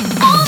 All